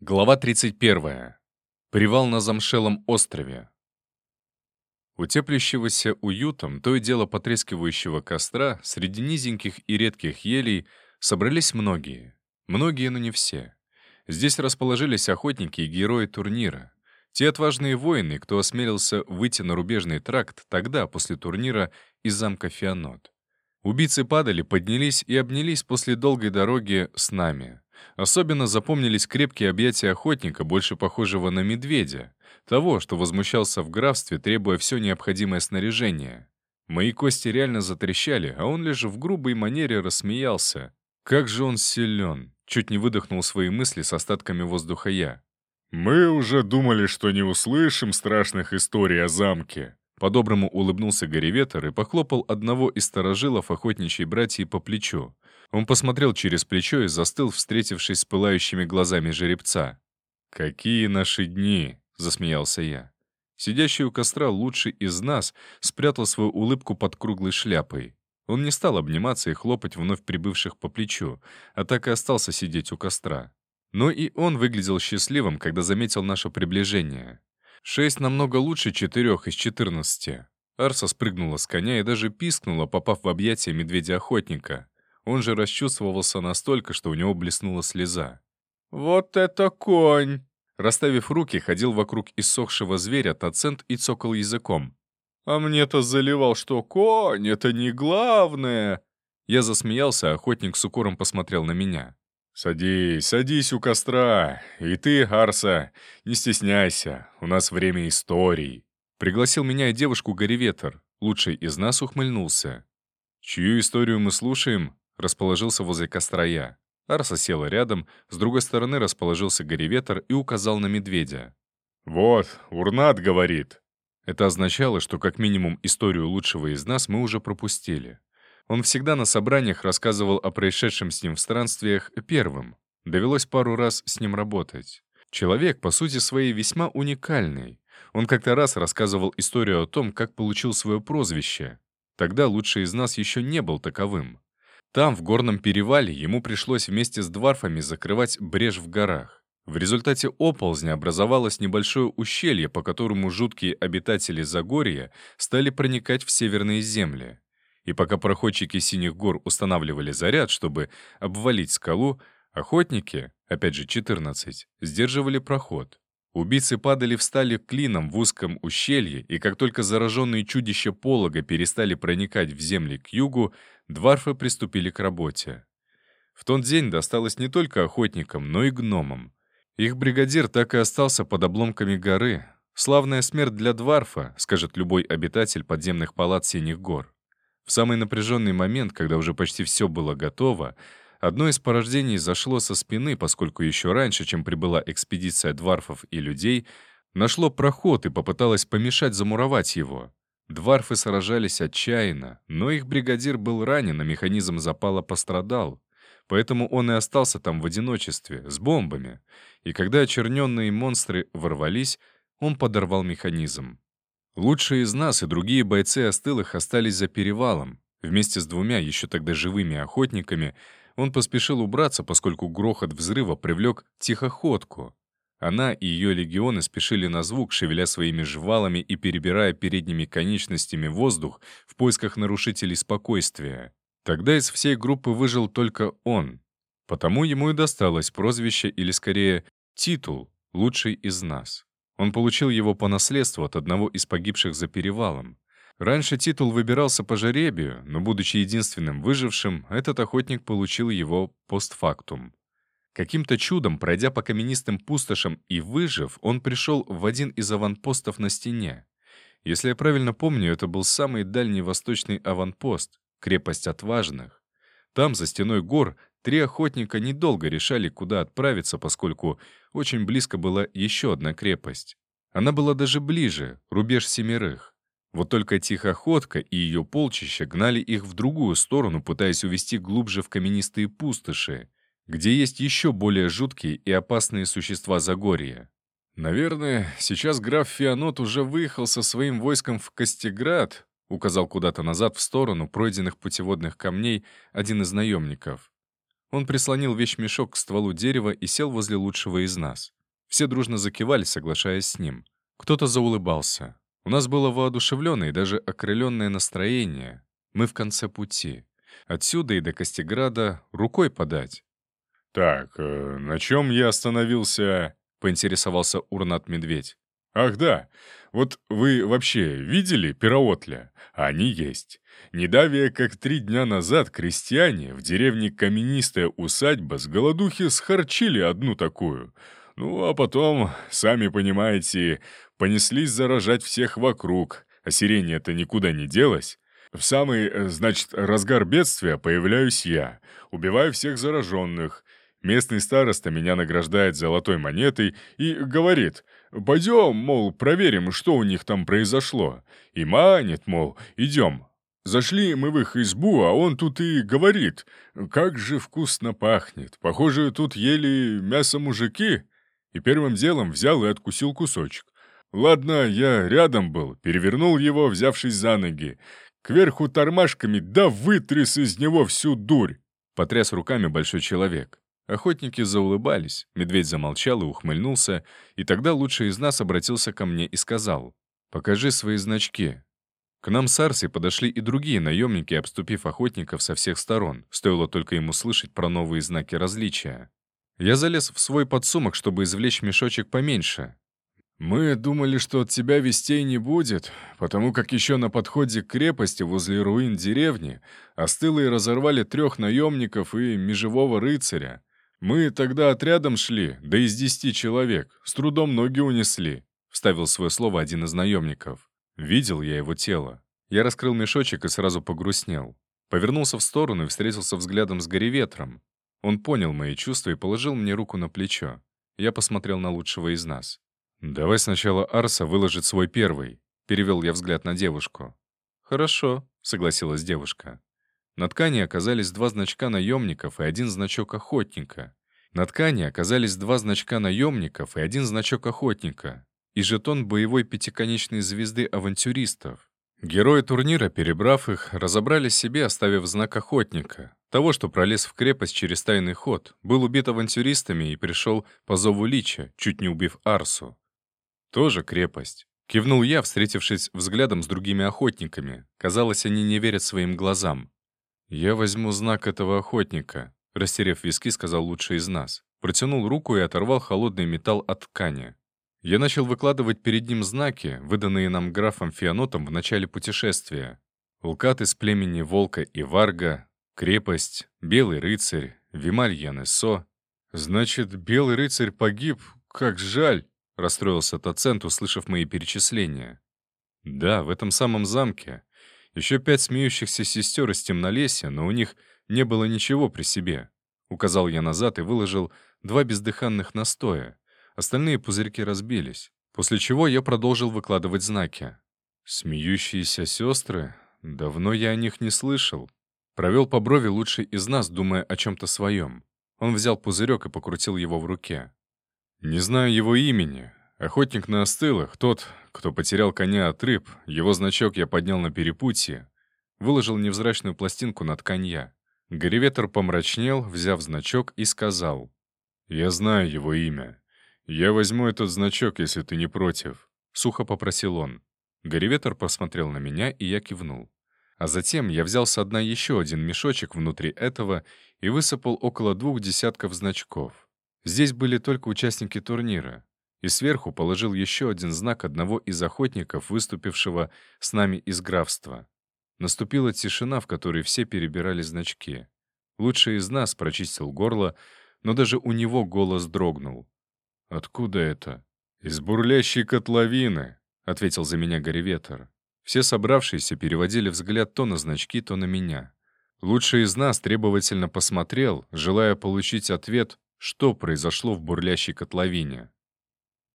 Глава 31. Привал на замшелом острове. У теплящегося уютом, то и дело потрескивающего костра, среди низеньких и редких елей собрались многие. Многие, но не все. Здесь расположились охотники и герои турнира. Те отважные воины, кто осмелился выйти на рубежный тракт тогда, после турнира, из замка Фианот. Убийцы падали, поднялись и обнялись после долгой дороги с нами — Особенно запомнились крепкие объятия охотника, больше похожего на медведя, того, что возмущался в графстве, требуя все необходимое снаряжение. Мои кости реально затрещали, а он лишь в грубой манере рассмеялся. Как же он силен! Чуть не выдохнул свои мысли с остатками воздуха я. «Мы уже думали, что не услышим страшных историй о замке», по-доброму улыбнулся Гореветер и похлопал одного из сторожилов охотничьей братьи по плечу. Он посмотрел через плечо и застыл, встретившись с пылающими глазами жеребца. «Какие наши дни!» — засмеялся я. Сидящий у костра лучший из нас спрятал свою улыбку под круглой шляпой. Он не стал обниматься и хлопать вновь прибывших по плечу, а так и остался сидеть у костра. Но и он выглядел счастливым, когда заметил наше приближение. Шесть намного лучше четырех из четырнадцати. Арса спрыгнула с коня и даже пискнула, попав в объятия медведя-охотника. Он же расчувствовался настолько, что у него блеснула слеза. «Вот это конь!» Расставив руки, ходил вокруг иссохшего зверя Тацент и цокал языком. «А мне-то заливал, что конь — это не главное!» Я засмеялся, а охотник с укором посмотрел на меня. «Садись, садись у костра. И ты, Арса, не стесняйся, у нас время историй». Пригласил меня и девушку Гореветер. Лучший из нас ухмыльнулся. «Чью историю мы слушаем?» Расположился возле костра я. Арса села рядом, с другой стороны расположился Гореветр и указал на медведя. «Вот, Урнат говорит». Это означало, что как минимум историю лучшего из нас мы уже пропустили. Он всегда на собраниях рассказывал о происшедшем с ним в странствиях первым. Довелось пару раз с ним работать. Человек, по сути своей, весьма уникальный. Он как-то раз рассказывал историю о том, как получил свое прозвище. Тогда лучший из нас еще не был таковым. Там, в горном перевале, ему пришлось вместе с дварфами закрывать брешь в горах. В результате оползня образовалось небольшое ущелье, по которому жуткие обитатели Загорья стали проникать в северные земли. И пока проходчики Синих гор устанавливали заряд, чтобы обвалить скалу, охотники, опять же 14, сдерживали проход. Убийцы падали встали клином в узком ущелье, и как только зараженные чудища полога перестали проникать в земли к югу, дварфы приступили к работе. В тот день досталось не только охотникам, но и гномам. Их бригадир так и остался под обломками горы. Славная смерть для дварфа, скажет любой обитатель подземных палат Синих гор. В самый напряженный момент, когда уже почти все было готово, Одно из порождений зашло со спины, поскольку еще раньше, чем прибыла экспедиция дварфов и людей, нашло проход и попыталось помешать замуровать его. Дварфы сражались отчаянно, но их бригадир был ранен, а механизм запала пострадал. Поэтому он и остался там в одиночестве, с бомбами. И когда очерненные монстры ворвались, он подорвал механизм. Лучшие из нас и другие бойцы остылых остались за перевалом. Вместе с двумя еще тогда живыми охотниками он поспешил убраться, поскольку грохот взрыва привлек тихоходку. Она и ее легионы спешили на звук, шевеля своими жвалами и перебирая передними конечностями воздух в поисках нарушителей спокойствия. Тогда из всей группы выжил только он. Потому ему и досталось прозвище, или скорее титул, лучший из нас. Он получил его по наследству от одного из погибших за перевалом. Раньше титул выбирался по жеребию, но, будучи единственным выжившим, этот охотник получил его постфактум. Каким-то чудом, пройдя по каменистым пустошам и выжив, он пришел в один из аванпостов на стене. Если я правильно помню, это был самый дальний восточный аванпост, крепость отважных. Там, за стеной гор, три охотника недолго решали, куда отправиться, поскольку очень близко была еще одна крепость. Она была даже ближе, рубеж семерых. Вот только тихоходка и ее полчища гнали их в другую сторону, пытаясь увести глубже в каменистые пустоши, где есть еще более жуткие и опасные существа Загорья. «Наверное, сейчас граф Фианот уже выехал со своим войском в Костеград», указал куда-то назад в сторону пройденных путеводных камней один из наемников. Он прислонил вещмешок к стволу дерева и сел возле лучшего из нас. Все дружно закивали, соглашаясь с ним. Кто-то заулыбался. У нас было воодушевленное и даже окрыленное настроение. Мы в конце пути. Отсюда и до Костеграда рукой подать. «Так, э, на чем я остановился?» — поинтересовался Урнат-медведь. «Ах да, вот вы вообще видели пироотля? Они есть. Не давия, как три дня назад крестьяне в деревне Каменистая усадьба с голодухи схарчили одну такую. Ну, а потом, сами понимаете, понеслись заражать всех вокруг, а сирень-то никуда не делась. В самый, э, значит, разгар бедствия появляюсь я, убиваю всех зараженных, Местный староста меня награждает золотой монетой и говорит, «Пойдем, мол, проверим, что у них там произошло». И манит, мол, «Идем». Зашли мы в их избу, а он тут и говорит, «Как же вкусно пахнет! Похоже, тут ели мясо мужики». И первым делом взял и откусил кусочек. Ладно, я рядом был, перевернул его, взявшись за ноги. Кверху тормашками, да вытряс из него всю дурь. Потряс руками большой человек. Охотники заулыбались, медведь замолчал и ухмыльнулся, и тогда лучший из нас обратился ко мне и сказал, «Покажи свои значки». К нам с Арсой подошли и другие наемники, обступив охотников со всех сторон, стоило только ему слышать про новые знаки различия. Я залез в свой подсумок, чтобы извлечь мешочек поменьше. «Мы думали, что от тебя вестей не будет, потому как еще на подходе к крепости возле руин деревни остылые разорвали трех наемников и межевого рыцаря. «Мы тогда отрядом шли, да из десяти человек, с трудом ноги унесли», — вставил свое слово один из наемников. Видел я его тело. Я раскрыл мешочек и сразу погрустнел. Повернулся в сторону и встретился взглядом с Гореветром. Он понял мои чувства и положил мне руку на плечо. Я посмотрел на лучшего из нас. «Давай сначала Арса выложит свой первый», — перевел я взгляд на девушку. «Хорошо», — согласилась девушка. На ткани оказались два значка наемников и один значок охотника. На ткани оказались два значка наемников и один значок охотника. И жетон боевой пятиконечной звезды авантюристов. Герои турнира, перебрав их, разобрали себе, оставив знак охотника. Того, что пролез в крепость через тайный ход, был убит авантюристами и пришел по зову Лича, чуть не убив Арсу. Тоже крепость. Кивнул я, встретившись взглядом с другими охотниками. Казалось, они не верят своим глазам. «Я возьму знак этого охотника», — растерев виски, сказал лучший из нас. Протянул руку и оторвал холодный металл от ткани. Я начал выкладывать перед ним знаки, выданные нам графом Фианотом в начале путешествия. Лкат из племени Волка и Варга, крепость, Белый рыцарь, Вималь Янесо. «Значит, Белый рыцарь погиб? Как жаль!» — расстроился Тацент, услышав мои перечисления. «Да, в этом самом замке. Еще пять смеющихся сестер из темнолесья, но у них не было ничего при себе. Указал я назад и выложил два бездыханных настоя. Остальные пузырьки разбились. После чего я продолжил выкладывать знаки. Смеющиеся сестры? Давно я о них не слышал. Провел по брови лучший из нас, думая о чем-то своем. Он взял пузырек и покрутил его в руке. Не знаю его имени, Охотник на остылых, тот, кто потерял коня от рыб, его значок я поднял на перепутье, выложил невзрачную пластинку на ткань я. Гореветр помрачнел, взяв значок, и сказал, «Я знаю его имя. Я возьму этот значок, если ты не против», — сухо попросил он. Гореветр посмотрел на меня, и я кивнул. А затем я взял со дна еще один мешочек внутри этого и высыпал около двух десятков значков. Здесь были только участники турнира и сверху положил еще один знак одного из охотников, выступившего с нами из графства. Наступила тишина, в которой все перебирали значки. Лучший из нас прочистил горло, но даже у него голос дрогнул. «Откуда это?» «Из бурлящей котловины», — ответил за меня Гореветер. Все собравшиеся переводили взгляд то на значки, то на меня. Лучший из нас требовательно посмотрел, желая получить ответ, что произошло в бурлящей котловине.